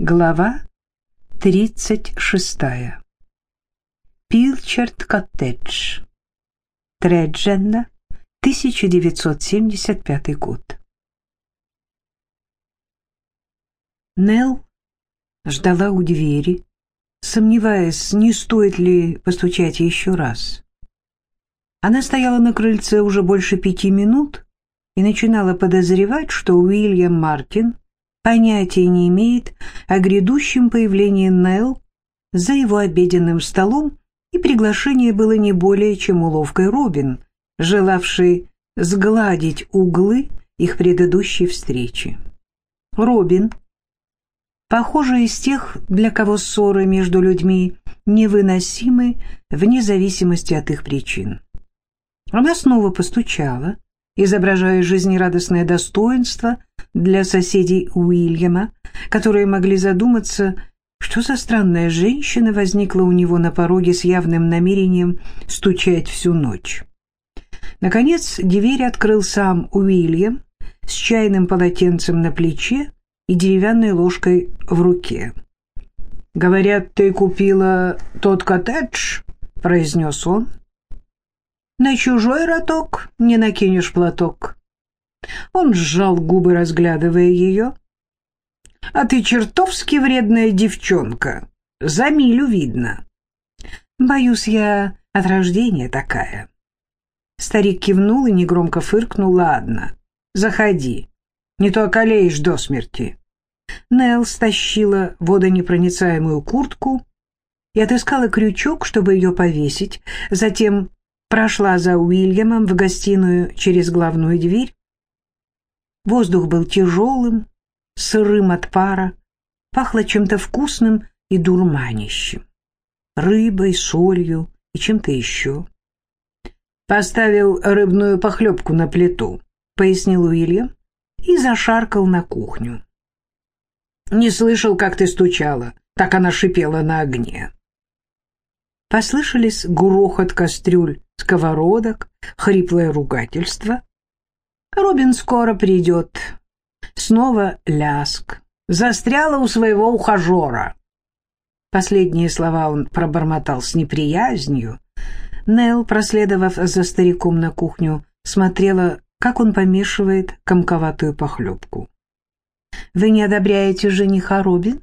Глава 36. Пилчард-коттедж. Тредженна, 1975 год. Нелл ждала у двери, сомневаясь, не стоит ли постучать еще раз. Она стояла на крыльце уже больше пяти минут и начинала подозревать, что Уильям Мартин понятия не имеет о грядущем появлении Нелл за его обеденным столом, и приглашение было не более чем уловкой Робин, желавшей сгладить углы их предыдущей встречи. Робин, похоже, из тех, для кого ссоры между людьми невыносимы вне зависимости от их причин. Она снова постучала, изображая жизнерадостное достоинство для соседей Уильяма, которые могли задуматься, что за странная женщина возникла у него на пороге с явным намерением стучать всю ночь. Наконец дверь открыл сам Уильям с чайным полотенцем на плече и деревянной ложкой в руке. «Говорят, ты купила тот коттедж?» — произнес он. «На чужой роток не накинешь платок». Он сжал губы, разглядывая ее. «А ты чертовски вредная девчонка. За милю видно». «Боюсь, я от рождения такая». Старик кивнул и негромко фыркнул. «Ладно, заходи, не то околеешь до смерти». Нелл стащила водонепроницаемую куртку и отыскала крючок, чтобы ее повесить, затем прошла за Уильямом в гостиную через главную дверь Воздух был тяжелым, сырым от пара, пахло чем-то вкусным и дурманящим. Рыбой, солью и чем-то еще. «Поставил рыбную похлебку на плиту», — пояснил Уильям и зашаркал на кухню. «Не слышал, как ты стучала. Так она шипела на огне». Послышались грохот кастрюль, сковородок, хриплое ругательство. Робин скоро придет. Снова ляск. Застряла у своего ухажера. Последние слова он пробормотал с неприязнью. Нелл, проследовав за стариком на кухню, смотрела, как он помешивает комковатую похлебку. «Вы не одобряете жениха Робин?»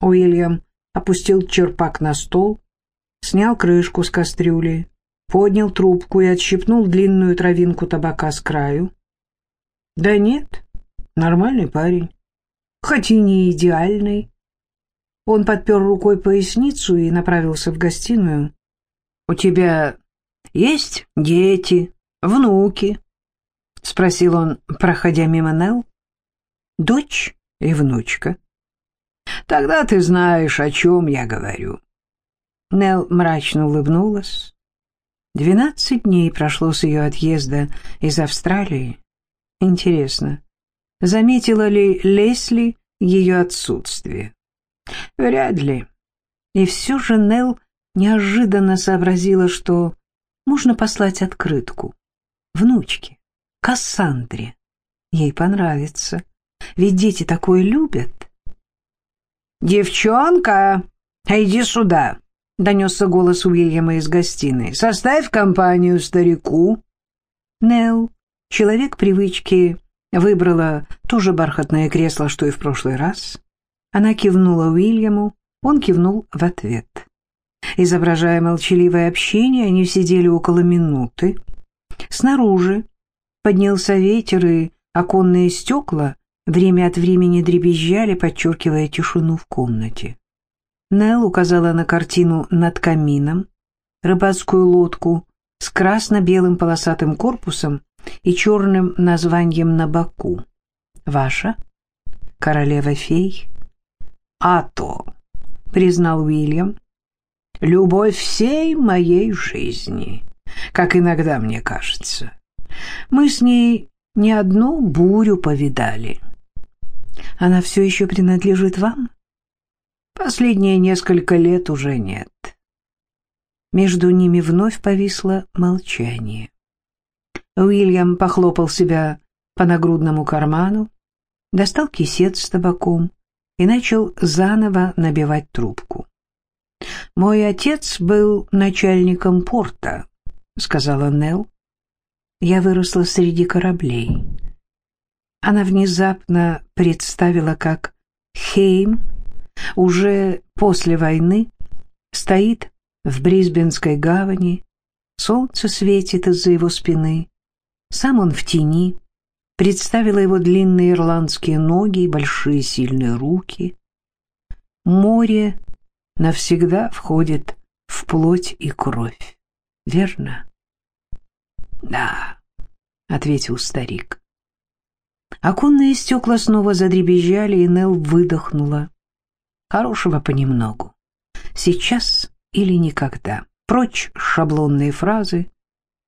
Уильям опустил черпак на стол, снял крышку с кастрюли поднял трубку и отщипнул длинную травинку табака с краю. Да нет, нормальный парень, хоть и не идеальный. Он подпер рукой поясницу и направился в гостиную. — У тебя есть дети, внуки? — спросил он, проходя мимо Нелл. — Дочь и внучка. — Тогда ты знаешь, о чем я говорю. Нелл мрачно улыбнулась. Двенадцать дней прошло с ее отъезда из Австралии. Интересно, заметила ли Лесли ее отсутствие? Вряд ли. И все же Нелл неожиданно сообразила, что можно послать открытку. Внучке, Кассандре. Ей понравится. Ведь дети такое любят. «Девчонка, иди сюда!» — донесся голос Уильяма из гостиной. «Составь компанию старику». Нелл, человек привычки, выбрала то же бархатное кресло, что и в прошлый раз. Она кивнула Уильяму, он кивнул в ответ. Изображая молчаливое общение, они сидели около минуты. Снаружи поднялся ветер, и оконные стекла время от времени дребезжали, подчеркивая тишину в комнате. Нелл указала на картину над камином, рыбацкую лодку с красно-белым полосатым корпусом и черным названием на боку. «Ваша? Королева-фей?» «А то», — признал Уильям, — «любовь всей моей жизни, как иногда мне кажется. Мы с ней не одну бурю повидали». «Она все еще принадлежит вам?» Последние несколько лет уже нет. Между ними вновь повисло молчание. Уильям похлопал себя по нагрудному карману, достал кисет с табаком и начал заново набивать трубку. «Мой отец был начальником порта», — сказала Нелл. «Я выросла среди кораблей». Она внезапно представила, как Хейм уже после войны стоит в Брисбенской гавани, солнце светит из-за его спины, сам он в тени, представила его длинные ирландские ноги и большие сильные руки. Море навсегда входит в плоть и кровь, верно? — Да, — ответил старик. Оконные стекла снова задребезжали, и Нелл выдохнула. Хорошего понемногу. Сейчас или никогда. Прочь шаблонные фразы.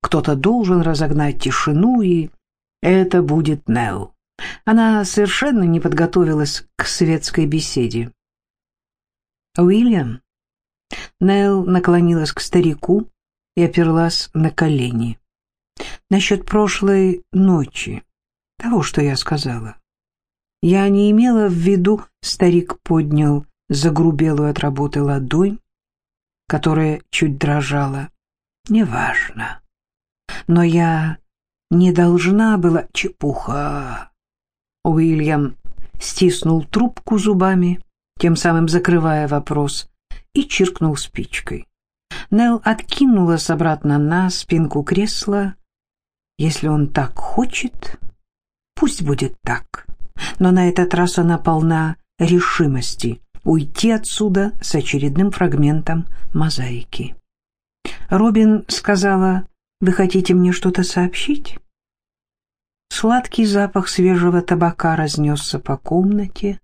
Кто-то должен разогнать тишину, и это будет Нелл. Она совершенно не подготовилась к светской беседе. «Уильям?» Нелл наклонилась к старику и оперлась на колени. «Насчет прошлой ночи, того, что я сказала. Я не имела в виду...» Старик поднял загрубелую от работы ладонь, которая чуть дрожала. «Неважно. Но я не должна была... Чепуха!» Уильям стиснул трубку зубами, тем самым закрывая вопрос, и чиркнул спичкой. Нелл откинулась обратно на спинку кресла. «Если он так хочет, пусть будет так». Но на этот раз она полна решимости уйти отсюда с очередным фрагментом мозаики. Робин сказала, «Вы хотите мне что-то сообщить?» Сладкий запах свежего табака разнесся по комнате.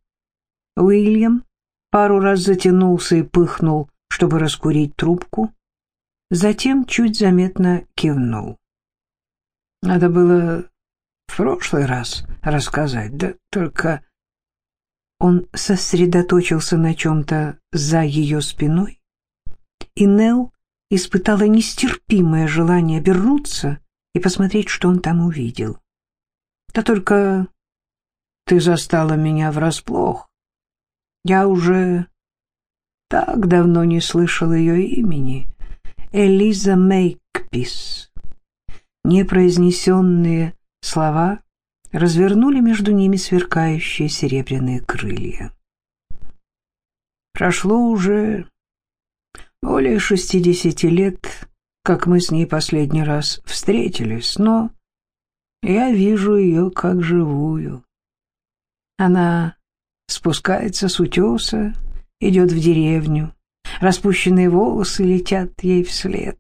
Уильям пару раз затянулся и пыхнул, чтобы раскурить трубку. Затем чуть заметно кивнул. Надо было в прошлый раз рассказать, да только он сосредоточился на чем-то за ее спиной, и Нелл испытала нестерпимое желание обернуться и посмотреть, что он там увидел. Да только ты застала меня врасплох. Я уже так давно не слышал ее имени. Элиза Мейкпис. Непроизнесенные слова развернули между ними сверкающие серебряные крылья. Прошло уже более шестидесяти лет, как мы с ней последний раз встретились, но я вижу ее как живую. Она спускается с утеса, идет в деревню. Распущенные волосы летят ей вслед.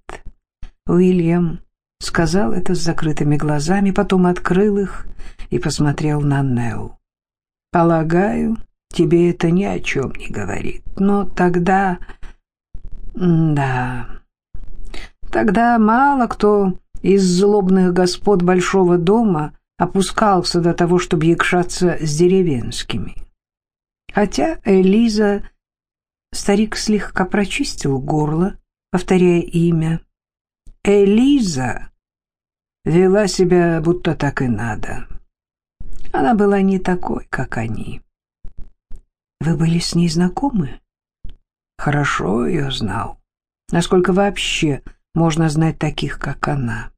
Уильям сказал это с закрытыми глазами, потом открыл их и посмотрел на Нео. «Полагаю, тебе это ни о чем не говорит, но тогда...» «Да...» Тогда мало кто из злобных господ большого дома опускался до того, чтобы якшаться с деревенскими. Хотя Элиза... Старик слегка прочистил горло, повторяя имя. Элиза вела себя, будто так и надо. Она была не такой, как они. Вы были с ней знакомы? Хорошо ее знал. Насколько вообще можно знать таких, как она?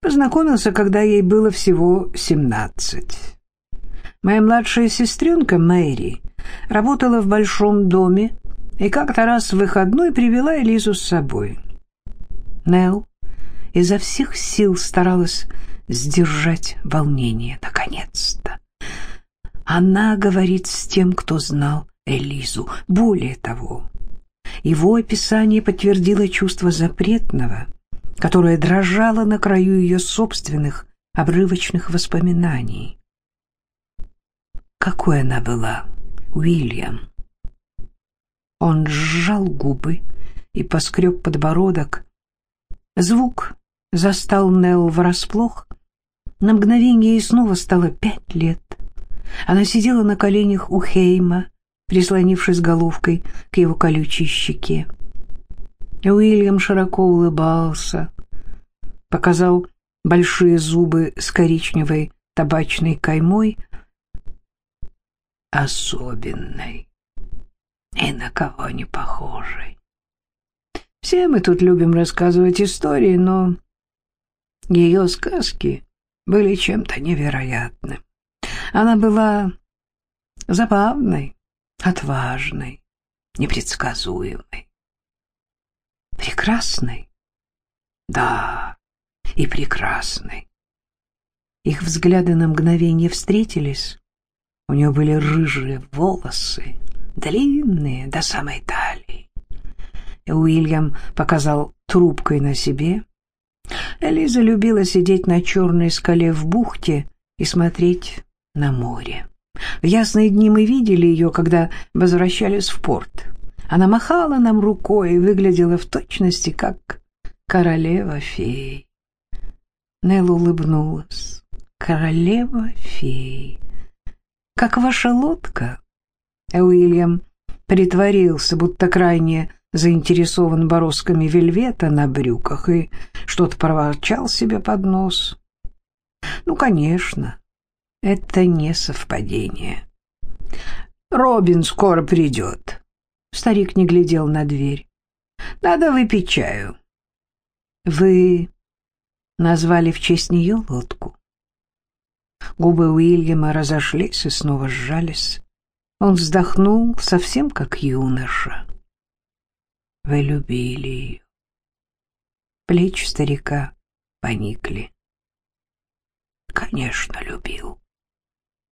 Познакомился, когда ей было всего семнадцать. Моя младшая сестренка Мэри работала в большом доме и как-то раз в выходной привела Элизу с собой. Нелл изо всех сил старалась сдержать волнение. Наконец-то! Она говорит с тем, кто знал Элизу. Более того, его описание подтвердило чувство запретного, которое дрожало на краю ее собственных обрывочных воспоминаний. Какой она была, Уильям? Он сжал губы и поскреб подбородок. Звук застал Нелл врасплох, на мгновение ей снова стало пять лет. Она сидела на коленях у Хейма, прислонившись головкой к его колючей щеке. Уильям широко улыбался, показал большие зубы с коричневой табачной каймой. особенной и на кого не похожей. Все мы тут любим рассказывать истории, но ее сказки были чем-то невероятным. Она была забавной, отважной, непредсказуемой. Прекрасной? Да, и прекрасной. Их взгляды на мгновение встретились. У нее были рыжие волосы, длинные до самой талии. Уильям показал трубкой на себе. Элиза любила сидеть на черной скале в бухте и смотреть на море. В ясные дни мы видели ее, когда возвращались в порт. Она махала нам рукой и выглядела в точности, как королева-фей. Нелл улыбнулась. Королева-фей. Как ваша лодка? Уильям притворился, будто крайне заинтересован бороздками вельвета на брюках и что-то проворчал себе под нос. Ну, конечно, это не совпадение. Робин скоро придет. Старик не глядел на дверь. Надо выпить чаю. Вы назвали в честь нее лодку? Губы Уильяма разошлись и снова сжались. Он вздохнул, совсем как юноша. Вы любили ее. Плечи старика поникли. Конечно, любил,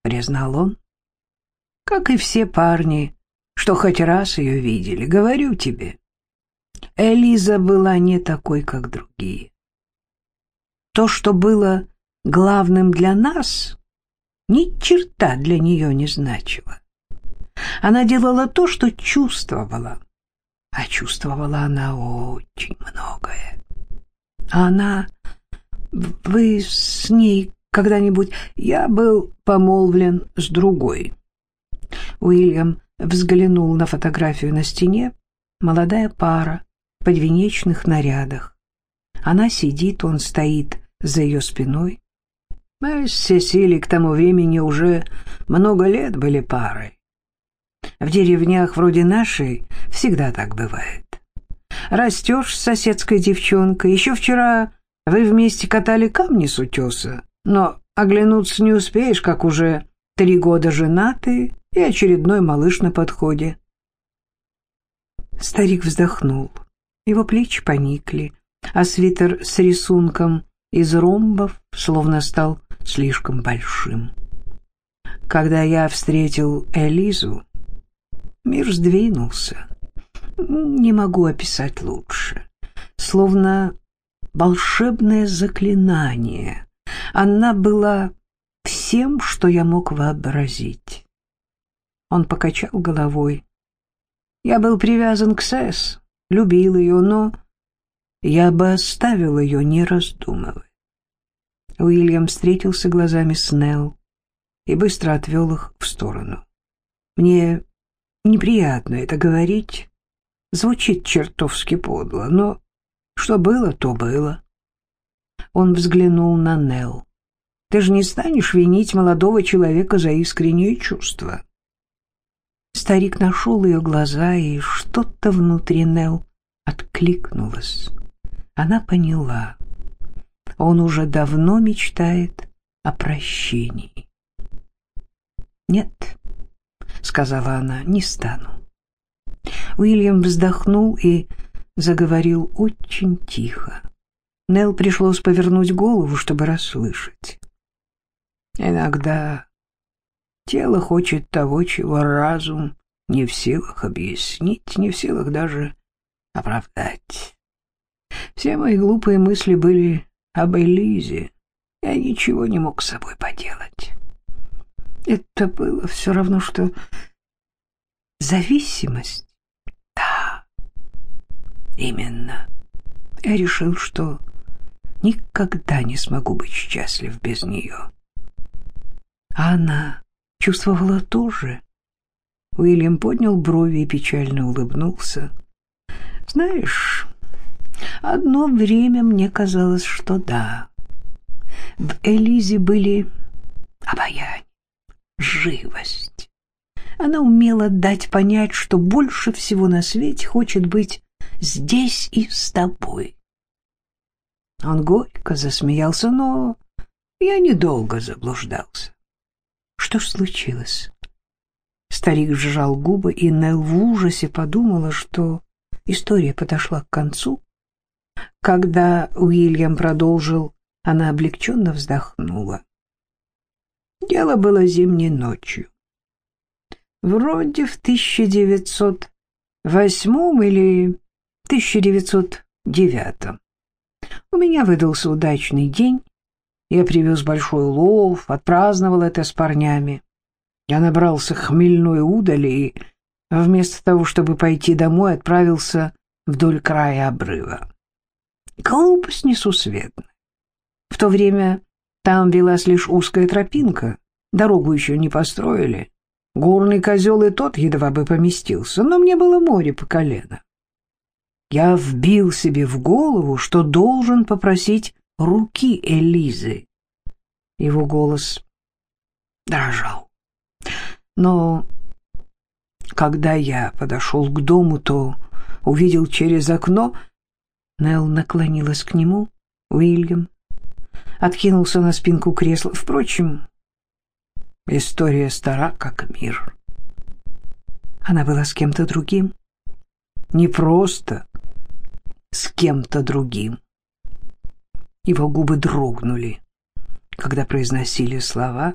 признал он. Как и все парни, что хоть раз ее видели, говорю тебе. Элиза была не такой, как другие. То, что было главным для нас, ни черта для нее не значило. Она делала то, что чувствовала, а чувствовала она очень многое. А она... Вы с ней когда-нибудь... Я был помолвлен с другой. Уильям взглянул на фотографию на стене. Молодая пара в подвенечных нарядах. Она сидит, он стоит за ее спиной. Мы с Сесилией к тому времени уже много лет были парой. В деревнях вроде нашей всегда так бывает. Растешь с соседской девчонкой. Еще вчера вы вместе катали камни с утеса, но оглянуться не успеешь, как уже три года женаты и очередной малыш на подходе. Старик вздохнул. Его плечи поникли, а свитер с рисунком из ромбов словно стал слишком большим. Когда я встретил Элизу, мир сдвинулся. Не могу описать лучше. Словно волшебное заклинание. Она была всем, что я мог вообразить. Он покачал головой. Я был привязан к Сэс, любил ее, но я бы оставил ее, не раздумывая. Уильям встретился глазами с Нелл и быстро отвел их в сторону. Мне неприятно это говорить, звучит чертовски подло, но что было, то было. Он взглянул на Нелл. Ты же не станешь винить молодого человека за искренние чувства. Старик нашел ее глаза, и что-то внутри Нелл откликнулось. Она поняла. Он уже давно мечтает о прощении. «Нет», — сказала она, — «не стану». Уильям вздохнул и заговорил очень тихо. Нелл пришлось повернуть голову, чтобы расслышать. «Иногда тело хочет того, чего разум не в силах объяснить, не в силах даже оправдать. Все мои глупые мысли были об Элизе. Я ничего не мог с собой поделать. Это было все равно, что зависимость. Именно. Я решил, что никогда не смогу быть счастлив без нее. А она чувствовала тоже. Уильям поднял брови и печально улыбнулся. Знаешь, Одно время мне казалось, что да. В Элизе были обаяние, живость. Она умела дать понять, что больше всего на свете хочет быть здесь и с тобой. Он горько засмеялся, но я недолго заблуждался. Что ж случилось? Старик сжал губы, и Нелл в ужасе подумала, что история подошла к концу. Когда Уильям продолжил, она облегченно вздохнула. Дело было зимней ночью. Вроде в 1908 или 1909. У меня выдался удачный день. Я привез большой улов, отпраздновал это с парнями. Я набрался хмельной удали и вместо того, чтобы пойти домой, отправился вдоль края обрыва. Глупость несусветная. В то время там велась лишь узкая тропинка, дорогу еще не построили. Горный козел и тот едва бы поместился, но мне было море по колено. Я вбил себе в голову, что должен попросить руки Элизы. Его голос дрожал. Но когда я подошел к дому, то увидел через окно... Нелл наклонилась к нему. Уильям откинулся на спинку кресла. Впрочем, история стара, как мир. Она была с кем-то другим. Не просто с кем-то другим. Его губы дрогнули, когда произносили слова,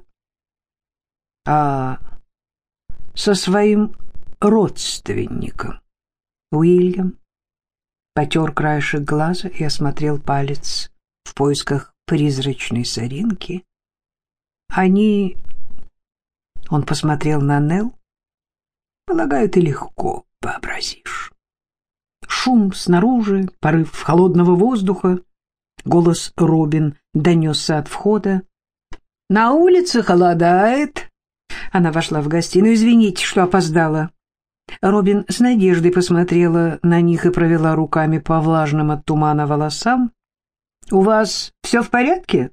а со своим родственником. Уильям потер краешек глаза и осмотрел палец в поисках призрачной соринки. Они... Он посмотрел на Нел. Полагаю, ты легко вообразишь. Шум снаружи, порыв холодного воздуха. Голос Робин донесся от входа. «На улице холодает!» Она вошла в гостиную. «Извините, что опоздала». Робин с надеждой посмотрела на них и провела руками по влажным от тумана волосам. «У вас все в порядке?»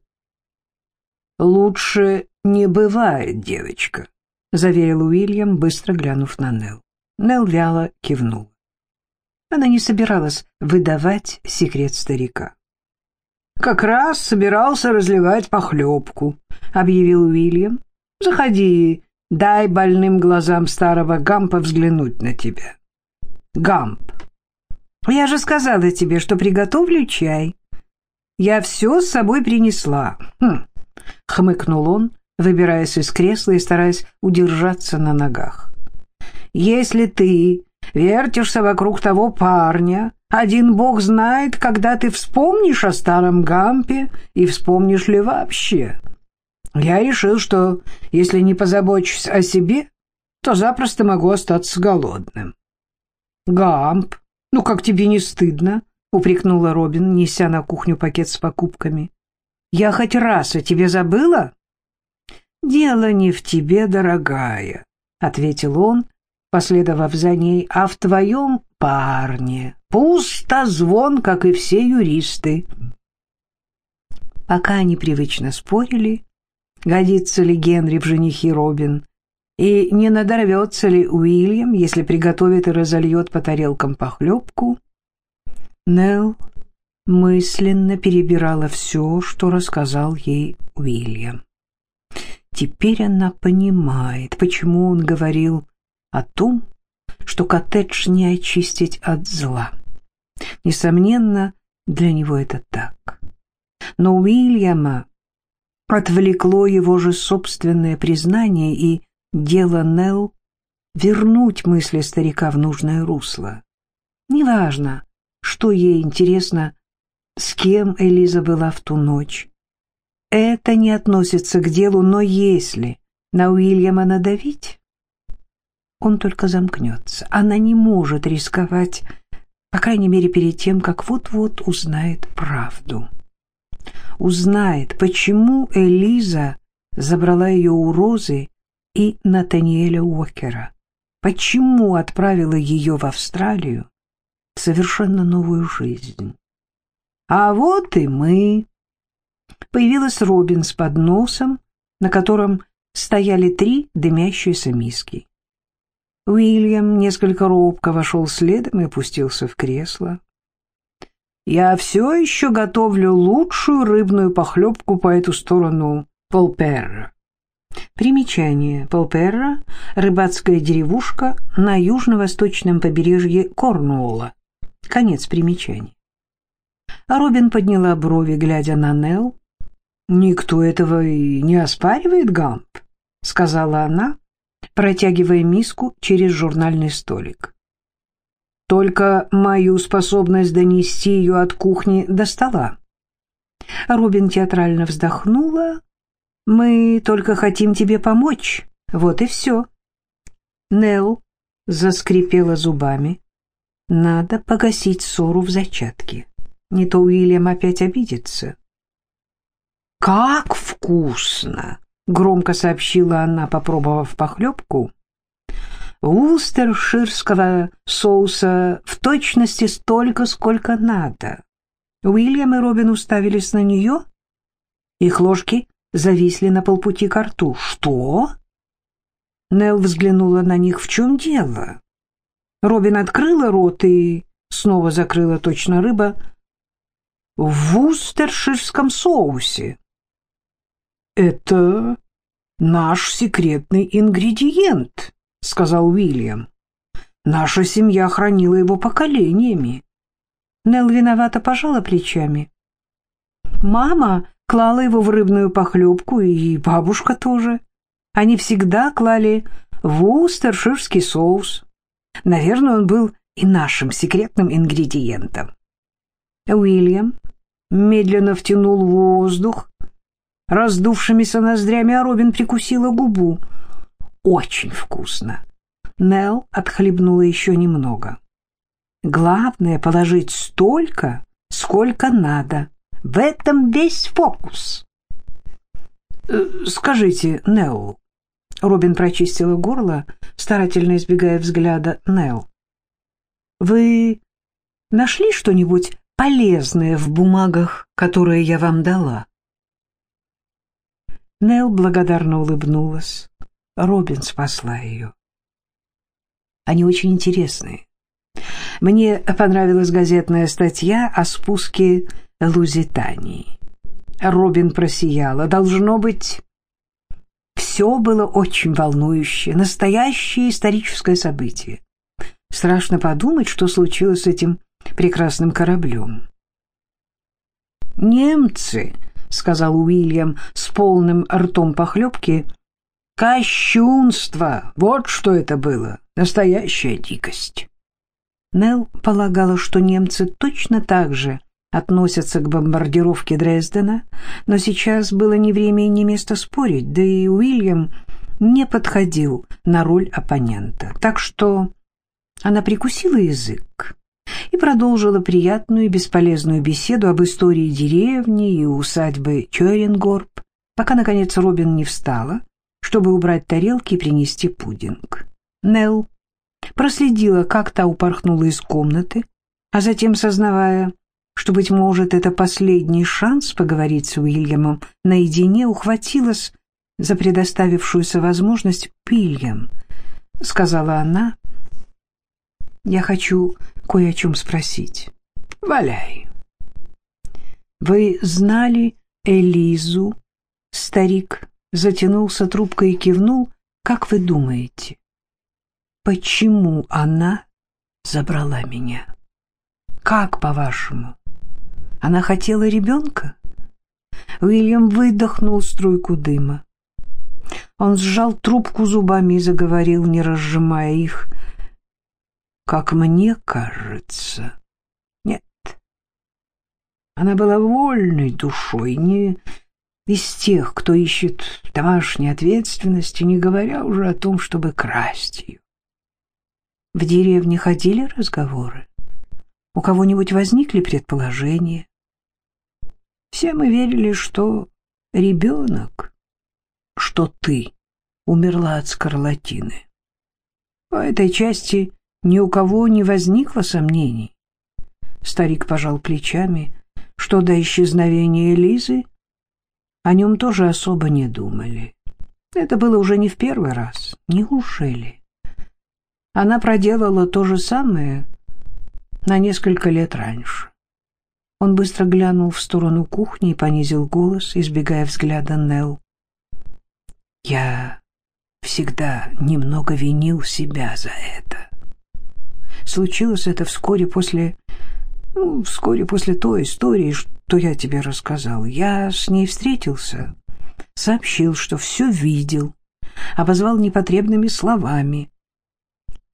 «Лучше не бывает, девочка», — заверил Уильям, быстро глянув на Нелл. Нелл вяло кивнул. Она не собиралась выдавать секрет старика. «Как раз собирался разливать похлебку», — объявил Уильям. «Заходи, дай больным глазам старого Гампа взглянуть на тебя». «Гамп, я же сказала тебе, что приготовлю чай. Я все с собой принесла». Хм, — хмыкнул он, выбираясь из кресла и стараясь удержаться на ногах. «Если ты Вертишься вокруг того парня. Один бог знает, когда ты вспомнишь о старом Гампе и вспомнишь ли вообще. Я решил, что если не позабочусь о себе, то запросто могу остаться голодным. Гамп, ну как тебе не стыдно? упрекнула Робин, неся на кухню пакет с покупками. Я хоть раз о тебе забыла? Дело не в тебе, дорогая, ответил он последовав за ней, а в твоем парне. Пустозвон, как и все юристы. Пока они привычно спорили, годится ли Генри в женихи Робин, и не надорвется ли Уильям, если приготовит и разольет по тарелкам похлебку, Нелл мысленно перебирала все, что рассказал ей Уильям. Теперь она понимает, почему он говорил о том, что коттедж не очистить от зла. Несомненно, для него это так. Но Уильяма отвлекло его же собственное признание и дело Нелл вернуть мысли старика в нужное русло. Неважно, что ей интересно, с кем Элиза была в ту ночь. Это не относится к делу, но если на Уильяма надавить, он только замкнется. Она не может рисковать, по крайней мере, перед тем, как вот-вот узнает правду. Узнает, почему Элиза забрала ее у Розы и Натаниэля Уокера, почему отправила ее в Австралию в совершенно новую жизнь. А вот и мы. Появилась Робин с подносом, на котором стояли три дымящиеся миски. Уильям несколько робко вошел следом и опустился в кресло. «Я все еще готовлю лучшую рыбную похлебку по эту сторону Полперра». Примечание. Полперра – рыбацкая деревушка на южно-восточном побережье Корнуолла. Конец примечания. А Робин подняла брови, глядя на Нелл. «Никто этого и не оспаривает, Гамп», — сказала она, протягивая миску через журнальный столик. «Только мою способность донести ее от кухни до стола». Робин театрально вздохнула. «Мы только хотим тебе помочь. Вот и все». Нелл заскрипела зубами. «Надо погасить ссору в зачатке. Не то Уильям опять обидится». «Как вкусно!» — громко сообщила она, попробовав похлебку. «Устерширского соуса в точности столько, сколько надо». Уильям и Робин уставились на нее. Их ложки зависли на полпути к рту. «Что?» Нелл взглянула на них. «В чем дело?» Робин открыла рот и снова закрыла точно рыба. «В устерширском соусе». «Это наш секретный ингредиент», — сказал Уильям. «Наша семья хранила его поколениями». Нелл виновато пожала плечами. «Мама клала его в рыбную похлебку, и бабушка тоже. Они всегда клали в устерширский соус. Наверное, он был и нашим секретным ингредиентом». Уильям медленно втянул воздух, раздувшимися ноздрями, а Робин прикусила губу. «Очень вкусно!» Нелл отхлебнула еще немного. «Главное — положить столько, сколько надо. В этом весь фокус!» «Э, «Скажите, Нелл...» Робин прочистила горло, старательно избегая взгляда Нелл. «Вы нашли что-нибудь полезное в бумагах, которые я вам дала?» Нелл благодарно улыбнулась. Робин спасла ее. Они очень интересные. Мне понравилась газетная статья о спуске Лузитании. Робин просияла. Должно быть, все было очень волнующе, настоящее историческое событие. Страшно подумать, что случилось с этим прекрасным кораблем. Немцы — сказал Уильям с полным ртом похлебки. «Кощунство! Вот что это было! Настоящая дикость!» Нелл полагала, что немцы точно так же относятся к бомбардировке Дрездена, но сейчас было не время и не место спорить, да и Уильям не подходил на роль оппонента. Так что она прикусила язык и продолжила приятную и бесполезную беседу об истории деревни и усадьбы Чорингорб, пока, наконец, Робин не встала, чтобы убрать тарелки и принести пудинг. Нелл проследила, как та упорхнула из комнаты, а затем, сознавая, что, быть может, это последний шанс поговорить с Уильямом наедине, ухватилась за предоставившуюся возможность «Уильям», — сказала она, — «я хочу кое о чем спросить. Валяй. Вы знали Элизу? Старик затянулся трубкой и кивнул. Как вы думаете, почему она забрала меня? Как, по-вашему? Она хотела ребенка? Уильям выдохнул струйку дыма. Он сжал трубку зубами и заговорил, не разжимая их, как мне кажется. Нет. Она была вольной душой, не из тех, кто ищет домашней ответственности, не говоря уже о том, чтобы красть ее. В деревне ходили разговоры? У кого-нибудь возникли предположения? Все мы верили, что ребенок, что ты умерла от скарлатины. По этой части ни у кого не возникло сомнений. Старик пожал плечами, что до исчезновения Лизы о нем тоже особо не думали. Это было уже не в первый раз. Неужели? Она проделала то же самое на несколько лет раньше. Он быстро глянул в сторону кухни и понизил голос, избегая взгляда Нелл. «Я всегда немного винил себя за это. Случилось это вскоре после... Ну, вскоре после той истории, что я тебе рассказал. Я с ней встретился, сообщил, что все видел, обозвал непотребными словами.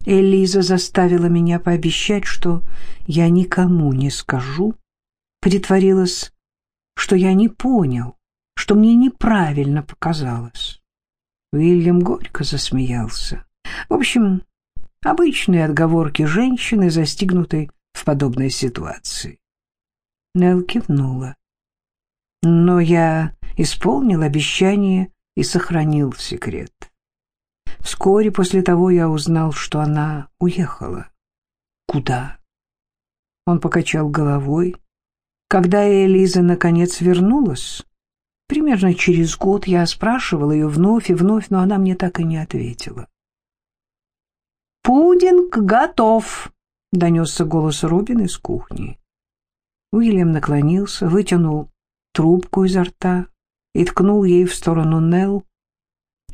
Элиза заставила меня пообещать, что я никому не скажу, притворилась, что я не понял, что мне неправильно показалось. Уильям горько засмеялся. В общем, обычные отговорки женщины, застигнутой в подобной ситуации. Нелл кивнула. Но я исполнил обещание и сохранил секрет. Вскоре после того я узнал, что она уехала. Куда? Он покачал головой. Когда Элиза наконец вернулась, Примерно через год я спрашивал ее вновь и вновь, но она мне так и не ответила. «Пудинг готов!» — донесся голос Робин из кухни. Уильям наклонился, вытянул трубку изо рта и ткнул ей в сторону Нелл.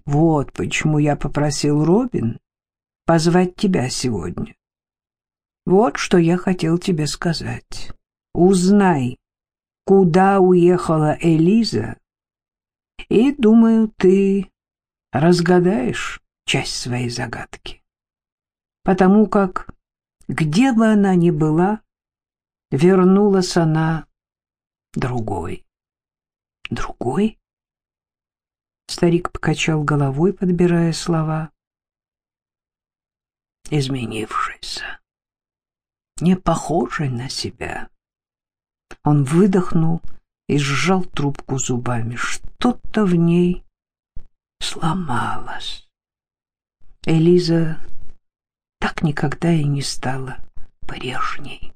«Вот почему я попросил Робин позвать тебя сегодня. Вот что я хотел тебе сказать. Узнай, куда уехала Элиза, и, думаю, ты разгадаешь часть своей загадки. Потому как, где бы она ни была, вернулась она другой. Другой? Старик покачал головой, подбирая слова. Изменившийся, не похожий на себя. Он выдохнул и сжал трубку зубами. Что-то в ней сломалось. Элиза так никогда и не стала прежней.